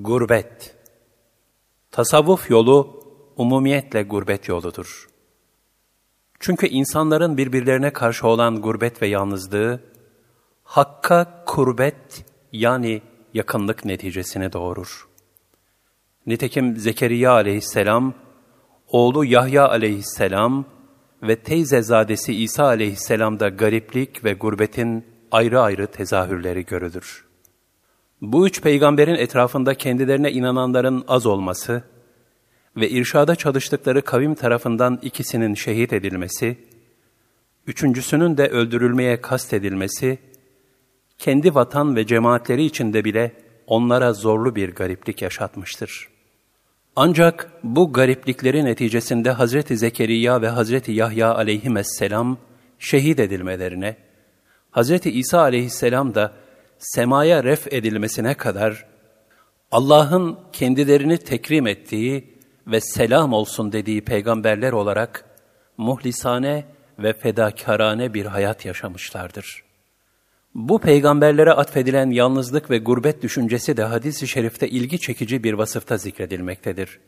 Gurbet Tasavvuf yolu umumiyetle gurbet yoludur. Çünkü insanların birbirlerine karşı olan gurbet ve yalnızlığı, hakka kurbet yani yakınlık neticesini doğurur. Nitekim Zekeriya aleyhisselam, oğlu Yahya aleyhisselam ve teyzezadesi İsa aleyhisselamda gariplik ve gurbetin ayrı ayrı tezahürleri görülür. Bu üç peygamberin etrafında kendilerine inananların az olması ve irşada çalıştıkları kavim tarafından ikisinin şehit edilmesi, üçüncüsünün de öldürülmeye kast edilmesi, kendi vatan ve cemaatleri içinde bile onlara zorlu bir gariplik yaşatmıştır. Ancak bu garipliklerin neticesinde Hazreti Zekeriya ve Hazreti Yahya aleyhisselam şehit edilmelerine, Hazreti İsa aleyhisselam da semaya ref edilmesine kadar Allah'ın kendilerini tekrim ettiği ve selam olsun dediği peygamberler olarak muhlisane ve fedakarane bir hayat yaşamışlardır. Bu peygamberlere atfedilen yalnızlık ve gurbet düşüncesi de hadis-i şerifte ilgi çekici bir vasıfta zikredilmektedir.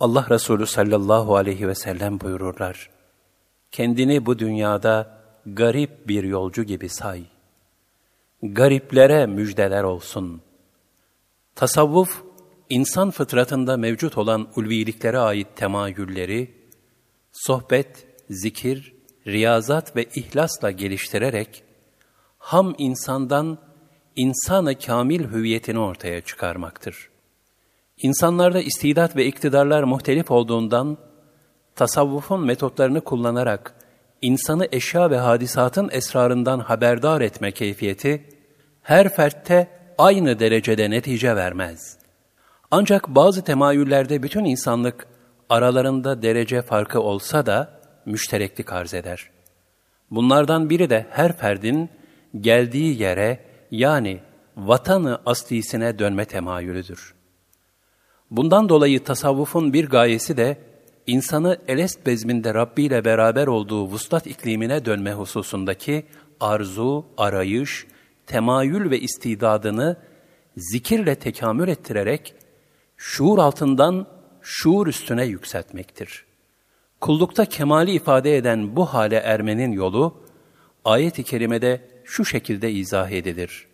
Allah Resulü sallallahu aleyhi ve sellem buyururlar. Kendini bu dünyada garip bir yolcu gibi say. Gariplere müjdeler olsun. Tasavvuf, insan fıtratında mevcut olan ulviliklere ait temayülleri, sohbet, zikir, riyazat ve ihlasla geliştirerek, ham insandan insanı kamil hüviyetini ortaya çıkarmaktır. İnsanlarda istidat ve iktidarlar muhtelif olduğundan, tasavvufun metotlarını kullanarak insanı eşya ve hadisatın esrarından haberdar etme keyfiyeti, her fertte aynı derecede netice vermez. Ancak bazı temayüllerde bütün insanlık aralarında derece farkı olsa da müştereklik arz eder. Bunlardan biri de her ferdin geldiği yere yani vatanı aslisine dönme temayülüdür. Bundan dolayı tasavvufun bir gayesi de insanı elest bezminde Rabbi ile beraber olduğu vuslat iklimine dönme hususundaki arzu, arayış, temayül ve istidadını zikirle tekamül ettirerek şuur altından şuur üstüne yükseltmektir. Kullukta kemali ifade eden bu hale ermenin yolu, ayet-i kerimede şu şekilde izah edilir.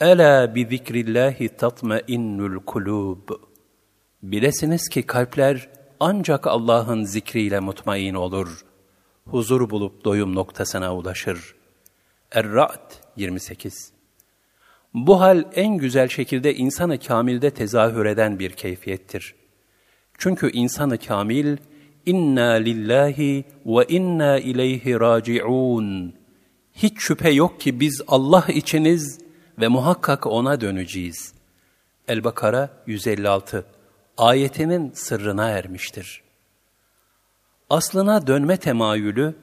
Ela bi zikrillahi tatmainnul kulub. Bilesiniz ki kalpler ancak Allah'ın zikriyle mutmain olur. Huzur bulup doyum noktasına ulaşır. Er-Ra'd 28 Bu hal en güzel şekilde insanı kamilde tezahür eden bir keyfiyettir. Çünkü insanı kamil, inna lillahi ve inna ileyhi raciun. Hiç şüphe yok ki biz Allah içiniz ve muhakkak O'na döneceğiz. El-Bakara 156 ayetinin sırrına ermiştir. Aslına dönme temayülü,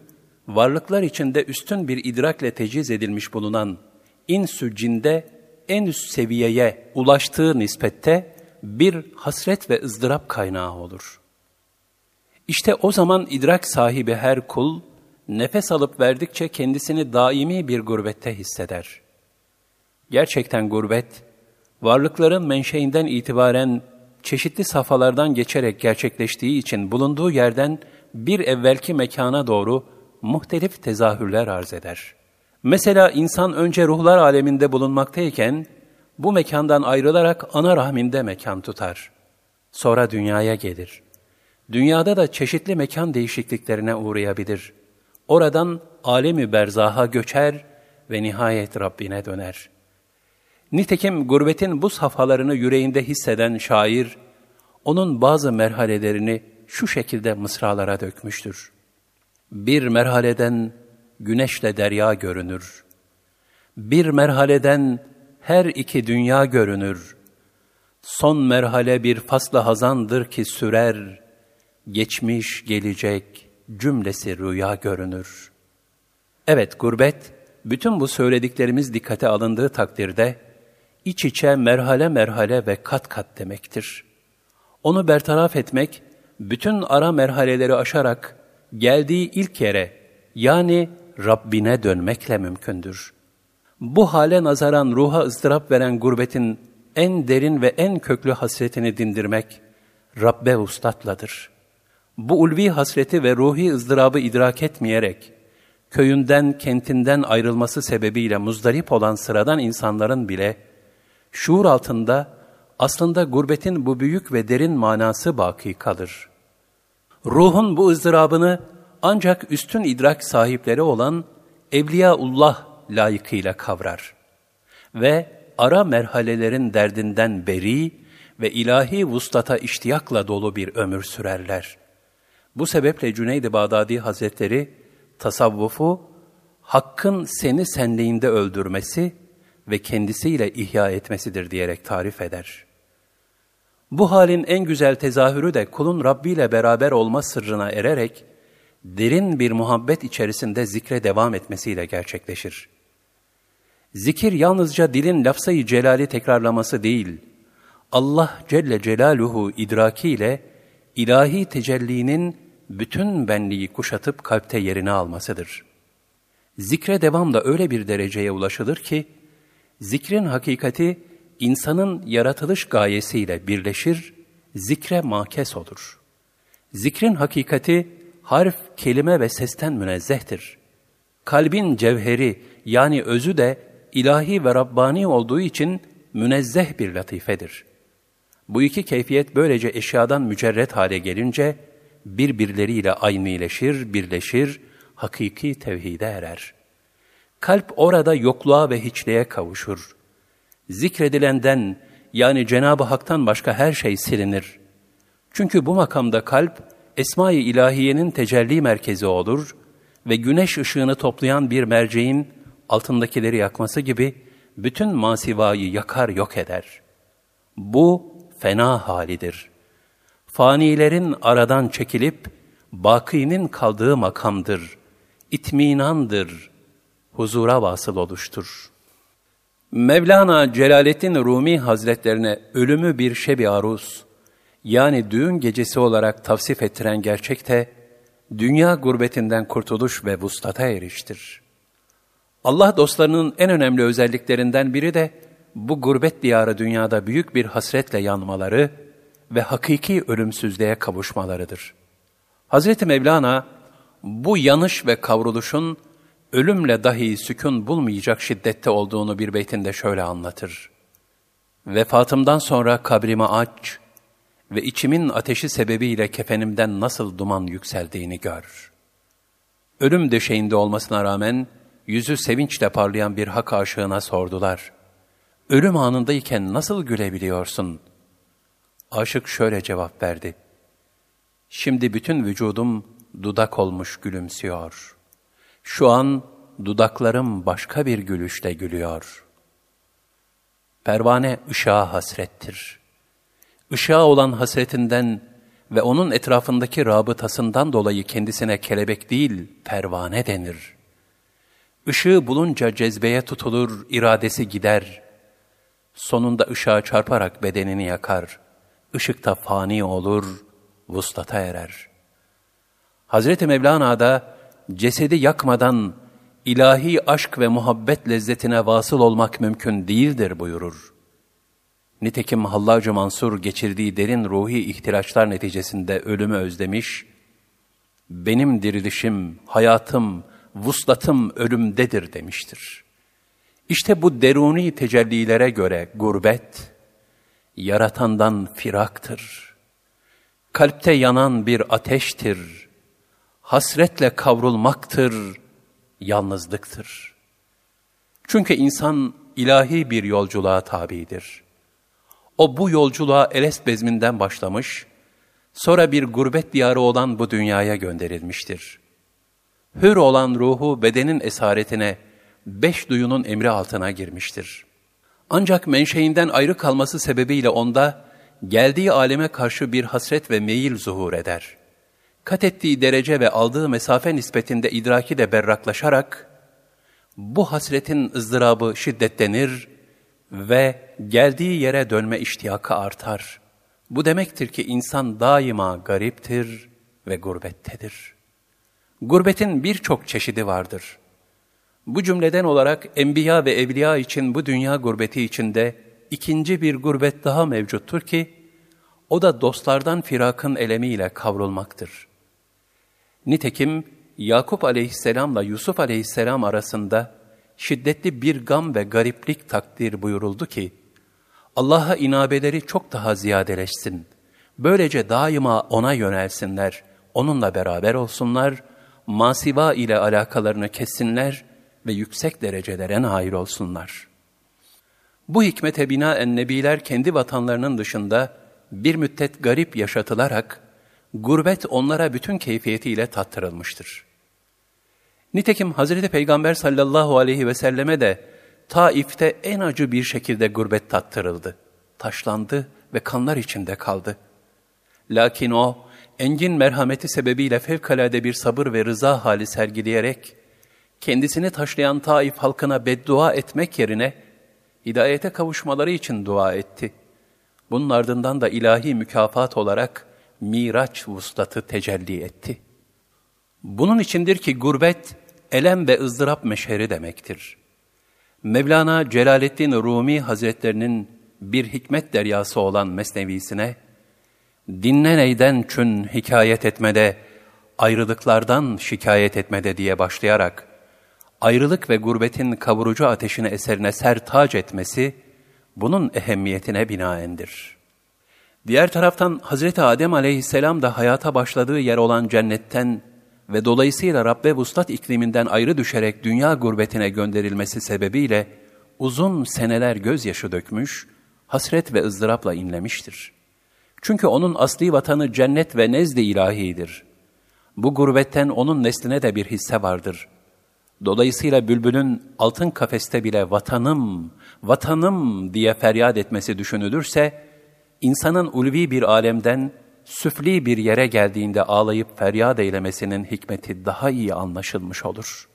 varlıklar içinde üstün bir idrakle teciz edilmiş bulunan insü cinde en üst seviyeye ulaştığı nispette bir hasret ve ızdırap kaynağı olur. İşte o zaman idrak sahibi her kul, nefes alıp verdikçe kendisini daimi bir gurbette hisseder. Gerçekten gurbet, varlıkların menşeinden itibaren çeşitli safhalardan geçerek gerçekleştiği için bulunduğu yerden bir evvelki mekana doğru muhtelif tezahürler arz eder. Mesela insan önce ruhlar aleminde bulunmaktayken, bu mekandan ayrılarak ana rahminde mekan tutar. Sonra dünyaya gelir. Dünyada da çeşitli mekan değişikliklerine uğrayabilir. Oradan alemi berzaha göçer ve nihayet Rabbine döner. Nitekim gurbetin bu safhalarını yüreğinde hisseden şair, onun bazı merhalelerini şu şekilde mısralara dökmüştür. Bir merhaleden güneşle derya görünür. Bir merhaleden her iki dünya görünür. Son merhale bir fasla hazandır ki sürer, geçmiş, gelecek, cümlesi rüya görünür. Evet, gurbet, bütün bu söylediklerimiz dikkate alındığı takdirde, iç içe merhale merhale ve kat kat demektir. Onu bertaraf etmek, bütün ara merhaleleri aşarak geldiği ilk yere, yani Rabbine dönmekle mümkündür. Bu hale nazaran ruha ızdırap veren gurbetin en derin ve en köklü hasretini dindirmek Rabbe ustatladır. Bu ulvi hasreti ve ruhi ızdırabı idrak etmeyerek, köyünden, kentinden ayrılması sebebiyle muzdarip olan sıradan insanların bile, şuur altında aslında gurbetin bu büyük ve derin manası baki kalır. Ruhun bu ızdırabını ancak üstün idrak sahipleri olan Evliyaullah layıkıyla kavrar ve ara merhalelerin derdinden beri ve ilahi vuslata iştiyakla dolu bir ömür sürerler. Bu sebeple Cüneyd-i Bağdadi Hazretleri tasavvufu hakkın seni senliğinde öldürmesi ve kendisiyle ihya etmesidir diyerek tarif eder. Bu halin en güzel tezahürü de kulun Rabbi ile beraber olma sırrına ererek derin bir muhabbet içerisinde zikre devam etmesiyle gerçekleşir. Zikir yalnızca dilin lafzayı celali tekrarlaması değil, Allah Celle Celaluhu idrakiyle ilahi tecellinin bütün benliği kuşatıp kalpte yerini almasıdır. Zikre devam da öyle bir dereceye ulaşılır ki, zikrin hakikati insanın yaratılış gayesiyle birleşir, zikre makes olur. Zikrin hakikati harf, kelime ve sesten münezzehtir. Kalbin cevheri yani özü de ilahi ve Rabbani olduğu için münezzeh bir latifedir. Bu iki keyfiyet böylece eşyadan mücerret hale gelince birbirleriyle aynıleşir, birleşir, hakiki tevhide erer. Kalp orada yokluğa ve hiçliğe kavuşur. Zikredilenden yani Cenab-ı Hak'tan başka her şey silinir. Çünkü bu makamda kalp Esma-i İlahiye'nin tecelli merkezi olur ve güneş ışığını toplayan bir merceğin altındakileri yakması gibi bütün masivayı yakar yok eder. Bu fena halidir. Fanilerin aradan çekilip bakinin kaldığı makamdır, itminandır, huzura vasıl oluştur. Mevlana Celaleddin Rumi Hazretlerine ölümü bir şebi aruz, yani düğün gecesi olarak tavsif ettiren gerçekte, dünya gurbetinden kurtuluş ve vuslata eriştir. Allah dostlarının en önemli özelliklerinden biri de bu gurbet diyarı dünyada büyük bir hasretle yanmaları ve hakiki ölümsüzlüğe kavuşmalarıdır. Hazreti Mevlana bu yanış ve kavruluşun ölümle dahi sükun bulmayacak şiddette olduğunu bir beytinde şöyle anlatır. Vefatımdan sonra kabrimi aç ve içimin ateşi sebebiyle kefenimden nasıl duman yükseldiğini gör. Ölüm döşeğinde olmasına rağmen yüzü sevinçle parlayan bir hak aşığına sordular. Ölüm anındayken nasıl gülebiliyorsun? Aşık şöyle cevap verdi. Şimdi bütün vücudum dudak olmuş gülümsüyor. Şu an dudaklarım başka bir gülüşle gülüyor. Pervane ışığa hasrettir. Işığa olan hasretinden ve onun etrafındaki rabıtasından dolayı kendisine kelebek değil, pervane denir. Işığı bulunca cezbeye tutulur, iradesi gider. Sonunda ışığa çarparak bedenini yakar. Işıkta fani olur, vuslata erer. Hazreti Mevlana da cesedi yakmadan ilahi aşk ve muhabbet lezzetine vasıl olmak mümkün değildir buyurur. Nitekim Hallacı Mansur geçirdiği derin ruhi ihtiyaçlar neticesinde ölümü özlemiş, benim dirilişim, hayatım, vuslatım ölümdedir demiştir. İşte bu deruni tecellilere göre gurbet, yaratandan firaktır. Kalpte yanan bir ateştir. Hasretle kavrulmaktır, yalnızlıktır. Çünkü insan ilahi bir yolculuğa tabidir. O bu yolculuğa Elest bezminden başlamış, sonra bir gurbet diyarı olan bu dünyaya gönderilmiştir. Hür olan ruhu bedenin esaretine, beş duyunun emri altına girmiştir. Ancak menşeinden ayrı kalması sebebiyle onda, geldiği aleme karşı bir hasret ve meyil zuhur eder. Kat ettiği derece ve aldığı mesafe nispetinde idraki de berraklaşarak, bu hasretin ızdırabı şiddetlenir ve geldiği yere dönme iştiyakı artar. Bu demektir ki insan daima gariptir ve gurbettedir. Gurbetin birçok çeşidi vardır. Bu cümleden olarak enbiya ve evliya için bu dünya gurbeti içinde ikinci bir gurbet daha mevcuttur ki, o da dostlardan firakın elemiyle kavrulmaktır. Nitekim Yakup aleyhisselamla Yusuf aleyhisselam arasında şiddetli bir gam ve gariplik takdir buyuruldu ki, Allah'a inabeleri çok daha ziyadeleşsin. Böylece daima O'na yönelsinler, O'nunla beraber olsunlar, masiva ile alakalarını kessinler ve yüksek derecelere nail olsunlar. Bu hikmete binaen nebiler kendi vatanlarının dışında bir müddet garip yaşatılarak, gurbet onlara bütün keyfiyetiyle tattırılmıştır. Nitekim Hazreti Peygamber sallallahu aleyhi ve selleme de Taif'te en acı bir şekilde gurbet tattırıldı. Taşlandı ve kanlar içinde kaldı. Lakin o, engin merhameti sebebiyle fevkalade bir sabır ve rıza hali sergileyerek, kendisini taşlayan Taif halkına beddua etmek yerine, hidayete kavuşmaları için dua etti. Bunun ardından da ilahi mükafat olarak Miraç vuslatı tecelli etti. Bunun içindir ki gurbet, elem ve ızdırap meşheri demektir. Mevlana Celaleddin Rumi Hazretlerinin bir hikmet deryası olan mesnevisine, dinle neyden çün hikayet etmede, ayrılıklardan şikayet etmede diye başlayarak, ayrılık ve gurbetin kavurucu ateşini eserine sertac etmesi, bunun ehemmiyetine binaendir. Diğer taraftan Hazreti Adem aleyhisselam da hayata başladığı yer olan cennetten ve dolayısıyla Rabbe Vuslat ikliminden ayrı düşerek dünya gurbetine gönderilmesi sebebiyle uzun seneler gözyaşı dökmüş, hasret ve ızdırapla inlemiştir. Çünkü onun asli vatanı cennet ve nezd-i ilahidir. Bu gurbetten onun nesline de bir hisse vardır. Dolayısıyla bülbülün altın kafeste bile vatanım, vatanım diye feryat etmesi düşünülürse, insanın ulvi bir alemden süfli bir yere geldiğinde ağlayıp feryat eylemesinin hikmeti daha iyi anlaşılmış olur.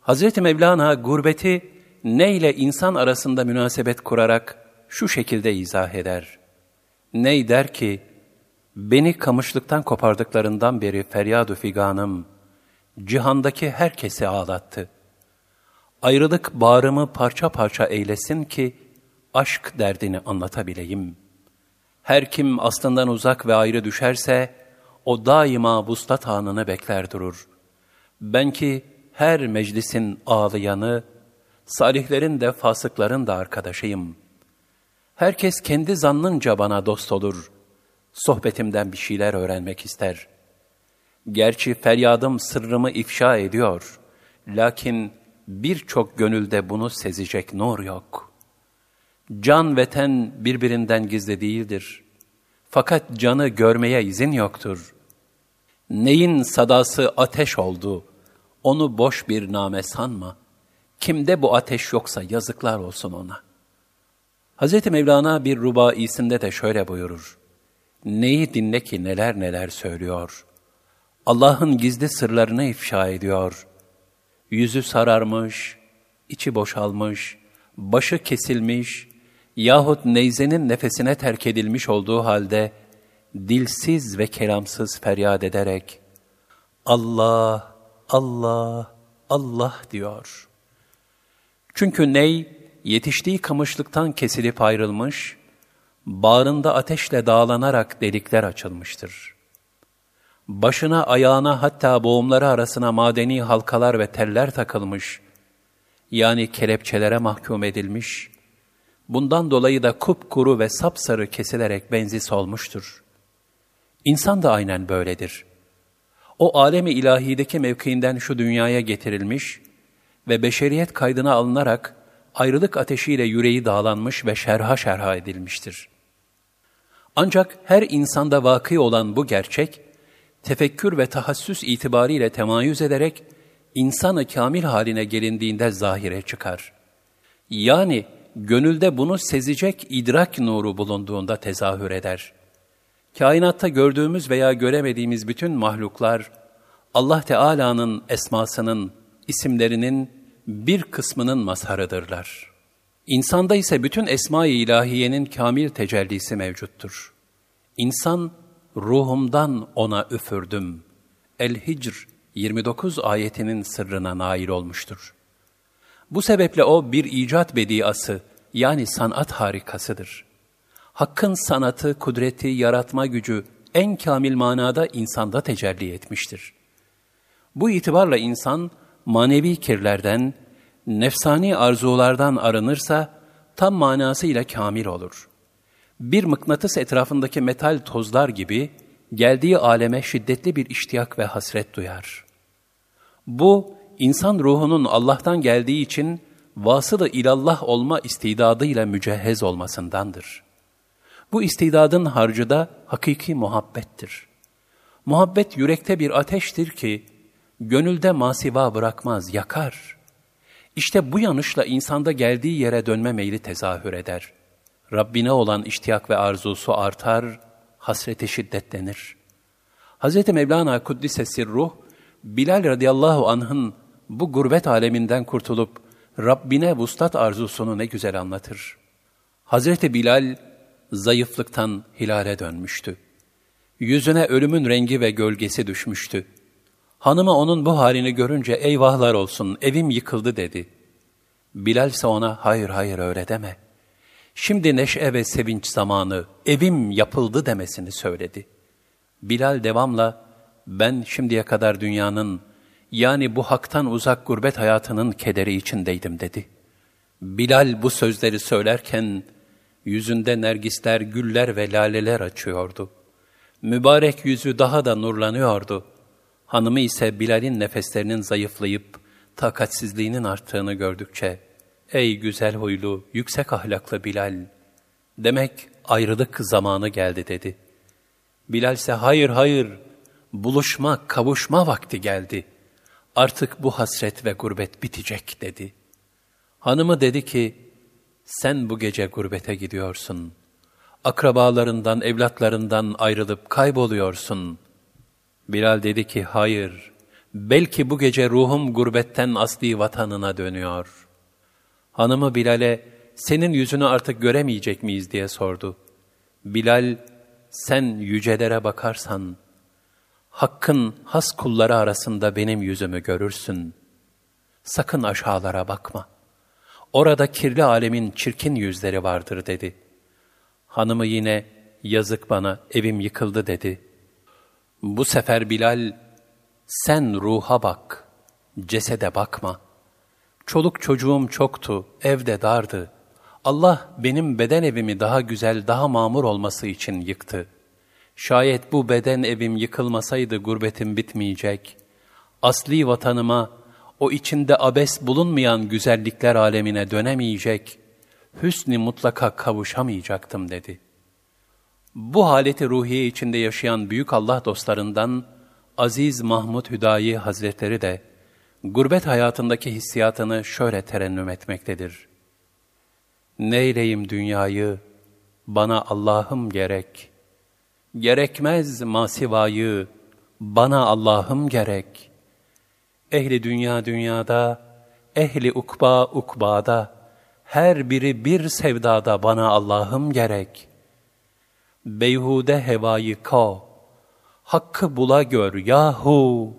Hz. Mevlana gurbeti ne ile insan arasında münasebet kurarak şu şekilde izah eder. Ney der ki, beni kamışlıktan kopardıklarından beri feryadu figanım, cihandaki herkesi ağlattı. Ayrılık bağrımı parça parça eylesin ki, aşk derdini anlatabileyim. Her kim aslından uzak ve ayrı düşerse, o daima vuslat anını bekler durur. Ben ki her meclisin ağlayanı, salihlerin de fasıkların da arkadaşıyım. Herkes kendi zannınca bana dost olur. Sohbetimden bir şeyler öğrenmek ister. Gerçi feryadım sırrımı ifşa ediyor. Lakin birçok gönülde bunu sezecek nur yok.'' Can ve ten birbirinden gizli değildir. Fakat canı görmeye izin yoktur. Neyin sadası ateş oldu, onu boş bir name sanma. Kimde bu ateş yoksa yazıklar olsun ona. Hz. Mevlana bir rubaisinde de şöyle buyurur. Neyi dinle ki neler neler söylüyor. Allah'ın gizli sırlarını ifşa ediyor. Yüzü sararmış, içi boşalmış, başı kesilmiş, yahut neyzenin nefesine terk edilmiş olduğu halde dilsiz ve kelamsız feryat ederek Allah, Allah, Allah diyor. Çünkü ney yetiştiği kamışlıktan kesilip ayrılmış, bağrında ateşle dağlanarak delikler açılmıştır. Başına, ayağına hatta boğumları arasına madeni halkalar ve teller takılmış, yani kelepçelere mahkum edilmiş, Bundan dolayı da kupkuru ve sapsarı kesilerek benzi solmuştur. İnsan da aynen böyledir. O alemi ilahideki mevkiinden şu dünyaya getirilmiş ve beşeriyet kaydına alınarak ayrılık ateşiyle yüreği dağlanmış ve şerha şerha edilmiştir. Ancak her insanda vakı olan bu gerçek, tefekkür ve tahassüs itibariyle temayüz ederek insanı kamil haline gelindiğinde zahire çıkar. Yani gönülde bunu sezecek idrak nuru bulunduğunda tezahür eder. Kainatta gördüğümüz veya göremediğimiz bütün mahluklar, Allah Teala'nın esmasının, isimlerinin bir kısmının mazharıdırlar. İnsanda ise bütün esma-i ilahiyenin kamil tecellisi mevcuttur. İnsan, ruhumdan ona üfürdüm. El-Hicr 29 ayetinin sırrına nail olmuştur.'' Bu sebeple o bir icat bediası yani sanat harikasıdır. Hakkın sanatı, kudreti, yaratma gücü en kamil manada insanda tecelli etmiştir. Bu itibarla insan manevi kirlerden, nefsani arzulardan arınırsa tam manasıyla kamil olur. Bir mıknatıs etrafındaki metal tozlar gibi geldiği aleme şiddetli bir iştiyak ve hasret duyar. Bu, insan ruhunun Allah'tan geldiği için vasılı ilallah olma istidadıyla mücehhez olmasındandır. Bu istidadın harcı da hakiki muhabbettir. Muhabbet yürekte bir ateştir ki, gönülde masiva bırakmaz, yakar. İşte bu yanışla insanda geldiği yere dönme meyli tezahür eder. Rabbine olan iştiyak ve arzusu artar, hasreti şiddetlenir. Hz. Mevlana Kuddise Ruh, Bilal radıyallahu anh'ın bu gurbet aleminden kurtulup Rabbine vuslat arzusunu ne güzel anlatır. Hazreti Bilal zayıflıktan hilale dönmüştü. Yüzüne ölümün rengi ve gölgesi düşmüştü. Hanımı onun bu halini görünce eyvahlar olsun evim yıkıldı dedi. Bilal ise ona hayır hayır öyle deme. Şimdi neşe ve sevinç zamanı evim yapıldı demesini söyledi. Bilal devamla ben şimdiye kadar dünyanın yani bu haktan uzak gurbet hayatının kederi içindeydim dedi. Bilal bu sözleri söylerken yüzünde nergisler, güller ve laleler açıyordu. Mübarek yüzü daha da nurlanıyordu. Hanımı ise Bilal'in nefeslerinin zayıflayıp takatsizliğinin arttığını gördükçe, ''Ey güzel huylu, yüksek ahlaklı Bilal, demek ayrılık zamanı geldi.'' dedi. Bilal ise ''Hayır, hayır, buluşma, kavuşma vakti geldi. Artık bu hasret ve gurbet bitecek.'' dedi. Hanımı dedi ki, ''Sen bu gece gurbete gidiyorsun. Akrabalarından, evlatlarından ayrılıp kayboluyorsun.'' Bilal dedi ki, hayır, belki bu gece ruhum gurbetten asli vatanına dönüyor. Hanımı Bilal'e, senin yüzünü artık göremeyecek miyiz diye sordu. Bilal, sen yücelere bakarsan, Hakkın has kulları arasında benim yüzümü görürsün. Sakın aşağılara bakma. Orada kirli alemin çirkin yüzleri vardır dedi. Hanımı yine, yazık bana evim yıkıldı dedi.'' Bu sefer Bilal, sen ruha bak, cesede bakma. Çoluk çocuğum çoktu, evde dardı. Allah benim beden evimi daha güzel, daha mamur olması için yıktı. Şayet bu beden evim yıkılmasaydı gurbetim bitmeyecek. Asli vatanıma, o içinde abes bulunmayan güzellikler alemine dönemeyecek, hüsnü mutlaka kavuşamayacaktım dedi.'' Bu haleti ruhiye içinde yaşayan büyük Allah dostlarından Aziz Mahmud Hüdayi Hazretleri de gurbet hayatındaki hissiyatını şöyle terennüm etmektedir. Neyleyim dünyayı, bana Allah'ım gerek. Gerekmez masivayı, bana Allah'ım gerek. Ehli dünya dünyada, ehli ukba ukbada, her biri bir sevdada bana Allah'ım gerek.'' beyhude hevayı ka, hakkı bula gör yahu,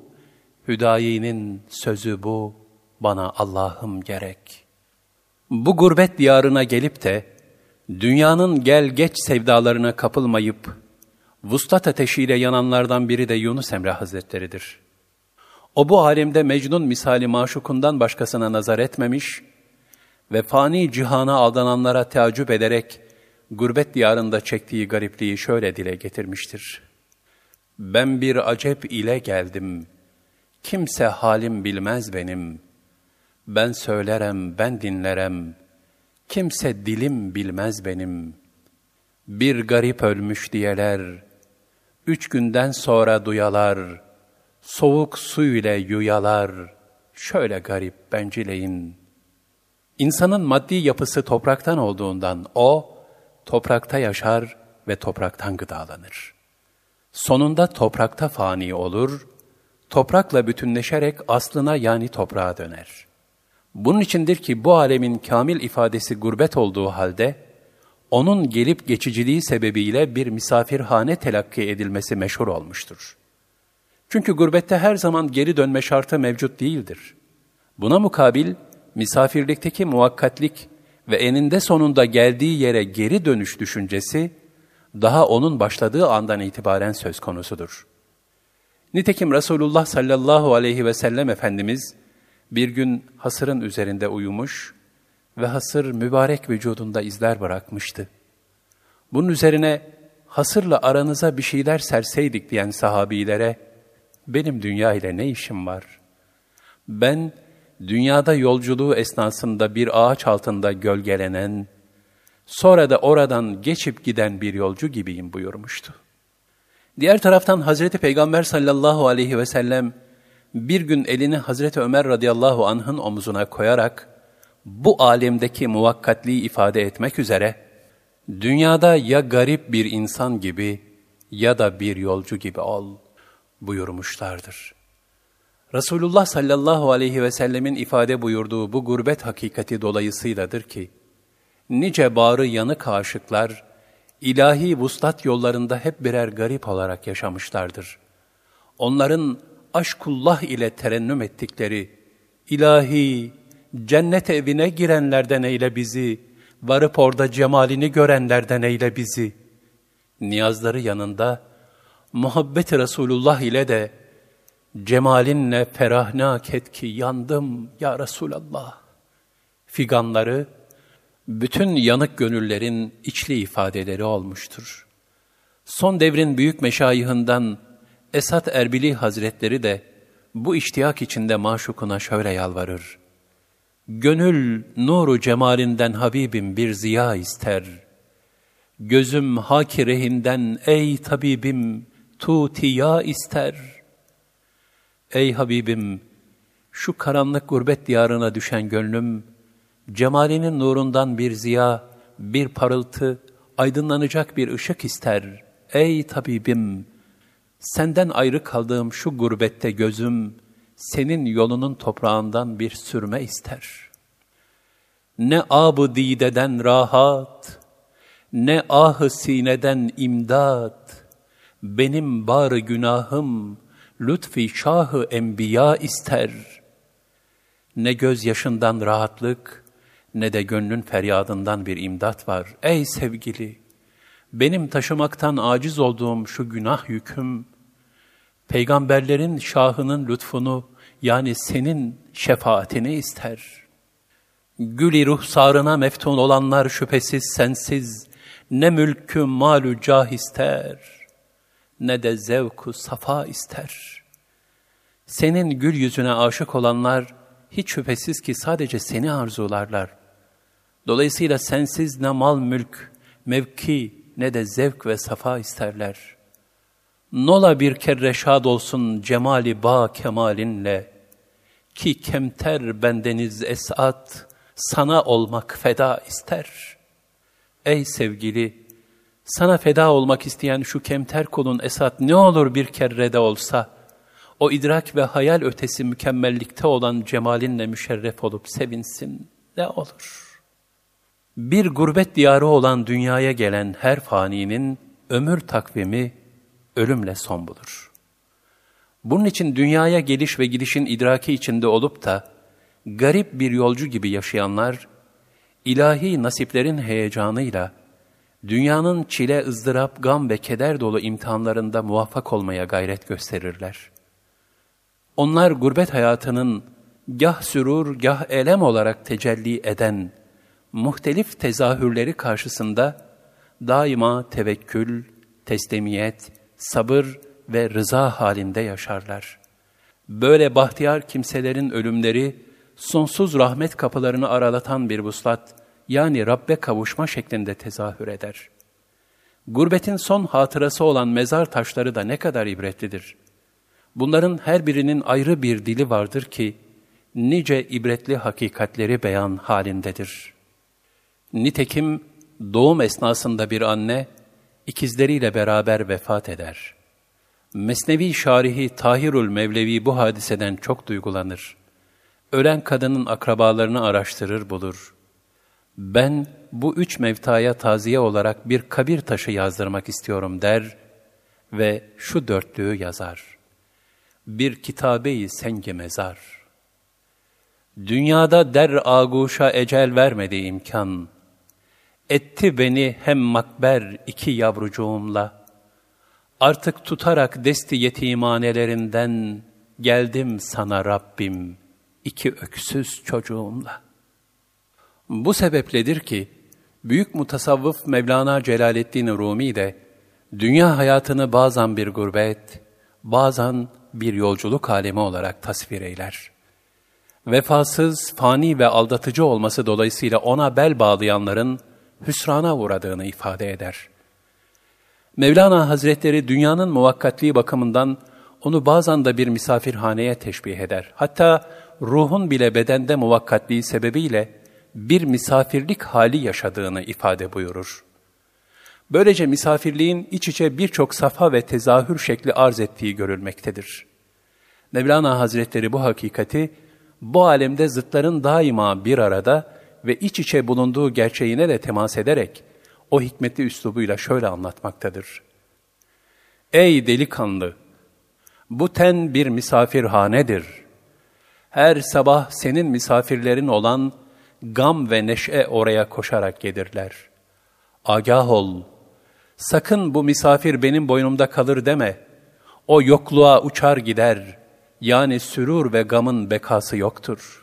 Hüdayi'nin sözü bu, bana Allah'ım gerek. Bu gurbet diyarına gelip de, dünyanın gel geç sevdalarına kapılmayıp, vuslat ateşiyle yananlardan biri de Yunus Emre Hazretleri'dir. O bu alemde Mecnun misali maşukundan başkasına nazar etmemiş ve fani cihana aldananlara teaccüp ederek gurbet diyarında çektiği garipliği şöyle dile getirmiştir. Ben bir acep ile geldim, kimse halim bilmez benim. Ben söylerem, ben dinlerem, kimse dilim bilmez benim. Bir garip ölmüş diyeler, üç günden sonra duyalar, soğuk su ile yuyalar, şöyle garip bencileyin. İnsanın maddi yapısı topraktan olduğundan o, toprakta yaşar ve topraktan gıdalanır. Sonunda toprakta fani olur, toprakla bütünleşerek aslına yani toprağa döner. Bunun içindir ki bu alemin kamil ifadesi gurbet olduğu halde, onun gelip geçiciliği sebebiyle bir misafirhane telakki edilmesi meşhur olmuştur. Çünkü gurbette her zaman geri dönme şartı mevcut değildir. Buna mukabil, misafirlikteki muvakkatlik ve eninde sonunda geldiği yere geri dönüş düşüncesi, daha onun başladığı andan itibaren söz konusudur. Nitekim Resulullah sallallahu aleyhi ve sellem Efendimiz, bir gün hasırın üzerinde uyumuş ve hasır mübarek vücudunda izler bırakmıştı. Bunun üzerine hasırla aranıza bir şeyler serseydik diyen sahabilere, benim dünya ile ne işim var? Ben dünyada yolculuğu esnasında bir ağaç altında gölgelenen, sonra da oradan geçip giden bir yolcu gibiyim buyurmuştu. Diğer taraftan Hazreti Peygamber sallallahu aleyhi ve sellem bir gün elini Hazreti Ömer radıyallahu anh'ın omuzuna koyarak bu alemdeki muvakkatliği ifade etmek üzere dünyada ya garip bir insan gibi ya da bir yolcu gibi ol buyurmuşlardır. Resulullah sallallahu aleyhi ve sellemin ifade buyurduğu bu gurbet hakikati dolayısıyladır ki, nice bağrı yanık aşıklar, ilahi vuslat yollarında hep birer garip olarak yaşamışlardır. Onların aşkullah ile terennüm ettikleri, ilahi, cennet evine girenlerden eyle bizi, varıp orada cemalini görenlerden eyle bizi. Niyazları yanında, muhabbet Resulullah ile de, cemalinle ferahnak et ki yandım ya Resulallah. Figanları, bütün yanık gönüllerin içli ifadeleri olmuştur. Son devrin büyük meşayihinden Esat Erbili Hazretleri de bu iştiyak içinde maşukuna şöyle yalvarır. Gönül nuru cemalinden Habibim bir ziya ister. Gözüm haki rehinden ey tabibim tutiya ister. Ey Habibim şu karanlık gurbet diyarına düşen gönlüm, cemalinin nurundan bir ziya, bir parıltı, aydınlanacak bir ışık ister. Ey tabibim, senden ayrı kaldığım şu gurbette gözüm, senin yolunun toprağından bir sürme ister. Ne ab dideden rahat, ne ah sineden imdat, benim bar günahım, lütfi şahı enbiya ister. Ne göz yaşından rahatlık, ne de gönlün feryadından bir imdat var. Ey sevgili, benim taşımaktan aciz olduğum şu günah yüküm, peygamberlerin şahının lütfunu yani senin şefaatini ister. Gül-i ruhsarına meftun olanlar şüphesiz sensiz, ne mülkü malü cah ister, ne de zevku safa ister. Senin gül yüzüne aşık olanlar, hiç şüphesiz ki sadece seni arzularlar. Dolayısıyla sensiz ne mal mülk, mevki ne de zevk ve safa isterler. Nola bir kere şad olsun cemali ba kemalinle, ki kemter bendeniz esat, sana olmak feda ister. Ey sevgili, sana feda olmak isteyen şu kemter kulun esat ne olur bir kerrede olsa, o idrak ve hayal ötesi mükemmellikte olan cemalinle müşerref olup sevinsin ne olur. Bir gurbet diyarı olan dünyaya gelen her faninin ömür takvimi ölümle son bulur. Bunun için dünyaya geliş ve gidişin idraki içinde olup da garip bir yolcu gibi yaşayanlar, ilahi nasiplerin heyecanıyla, dünyanın çile, ızdırap, gam ve keder dolu imtihanlarında muvaffak olmaya gayret gösterirler. Onlar gurbet hayatının gah sürur, gah elem olarak tecelli eden muhtelif tezahürleri karşısında daima tevekkül, teslimiyet, sabır ve rıza halinde yaşarlar. Böyle bahtiyar kimselerin ölümleri, sonsuz rahmet kapılarını aralatan bir vuslat, yani Rabbe kavuşma şeklinde tezahür eder. Gurbetin son hatırası olan mezar taşları da ne kadar ibretlidir. Bunların her birinin ayrı bir dili vardır ki, nice ibretli hakikatleri beyan halindedir. Nitekim doğum esnasında bir anne, ikizleriyle beraber vefat eder. Mesnevi şarihi Tahirül Mevlevi bu hadiseden çok duygulanır. Ölen kadının akrabalarını araştırır bulur. Ben bu üç mevtaya taziye olarak bir kabir taşı yazdırmak istiyorum der ve şu dörtlüğü yazar. Bir kitabeyi senge mezar. Dünyada der aguşa ecel vermedi imkan. Etti beni hem makber iki yavrucuğumla. Artık tutarak desti yetimanelerinden geldim sana Rabbim iki öksüz çocuğumla. Bu sebepledir ki büyük mutasavvıf Mevlana Celaleddin Rumi de dünya hayatını bazen bir gurbet, bazen bir yolculuk alemi olarak tasvir eyler. Vefasız, fani ve aldatıcı olması dolayısıyla ona bel bağlayanların hüsrana uğradığını ifade eder. Mevlana Hazretleri dünyanın muvakkatliği bakımından onu bazen de bir misafirhaneye teşbih eder. Hatta ruhun bile bedende muvakkatliği sebebiyle bir misafirlik hali yaşadığını ifade buyurur. Böylece misafirliğin iç içe birçok safa ve tezahür şekli arz ettiği görülmektedir. Mevlana Hazretleri bu hakikati, bu alemde zıtların daima bir arada ve iç içe bulunduğu gerçeğine de temas ederek, o hikmetli üslubuyla şöyle anlatmaktadır. Ey delikanlı! Bu ten bir misafirhanedir. Her sabah senin misafirlerin olan gam ve neşe oraya koşarak gelirler. Agah ol, sakın bu misafir benim boynumda kalır deme. O yokluğa uçar gider, yani sürur ve gamın bekası yoktur.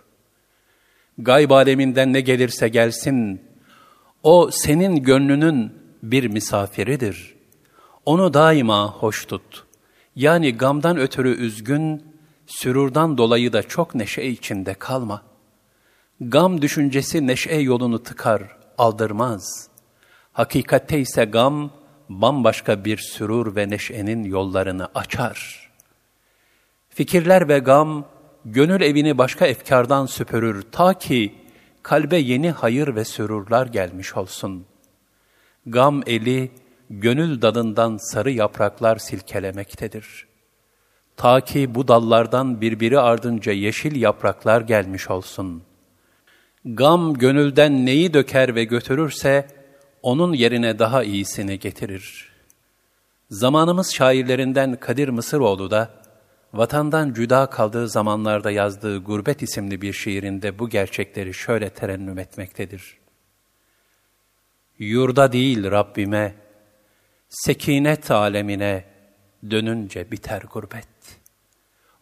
Gayb aleminden ne gelirse gelsin, o senin gönlünün bir misafiridir. Onu daima hoş tut. Yani gamdan ötürü üzgün, sürurdan dolayı da çok neşe içinde kalma.'' Gam düşüncesi neşe yolunu tıkar, aldırmaz. Hakikatte ise gam bambaşka bir sürur ve neşenin yollarını açar. Fikirler ve gam gönül evini başka efkardan süpürür ta ki kalbe yeni hayır ve sürurlar gelmiş olsun. Gam eli gönül dalından sarı yapraklar silkelemektedir. Ta ki bu dallardan birbiri ardınca yeşil yapraklar gelmiş olsun.'' Gam gönülden neyi döker ve götürürse, onun yerine daha iyisini getirir. Zamanımız şairlerinden Kadir Mısıroğlu da, vatandan cüda kaldığı zamanlarda yazdığı Gurbet isimli bir şiirinde bu gerçekleri şöyle terennüm etmektedir. Yurda değil Rabbime, sekinet alemine dönünce biter gurbet.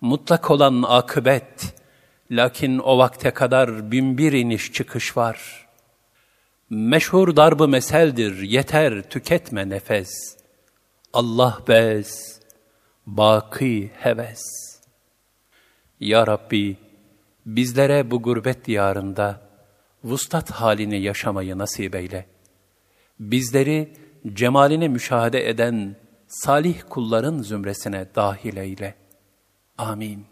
Mutlak olan akıbet, Lakin o vakte kadar binbir iniş çıkış var. Meşhur darbı meseldir, yeter tüketme nefes. Allah bez, baki heves. Ya Rabbi, bizlere bu gurbet diyarında vustat halini yaşamayı nasip eyle. Bizleri cemalini müşahede eden salih kulların zümresine dahil eyle. Amin.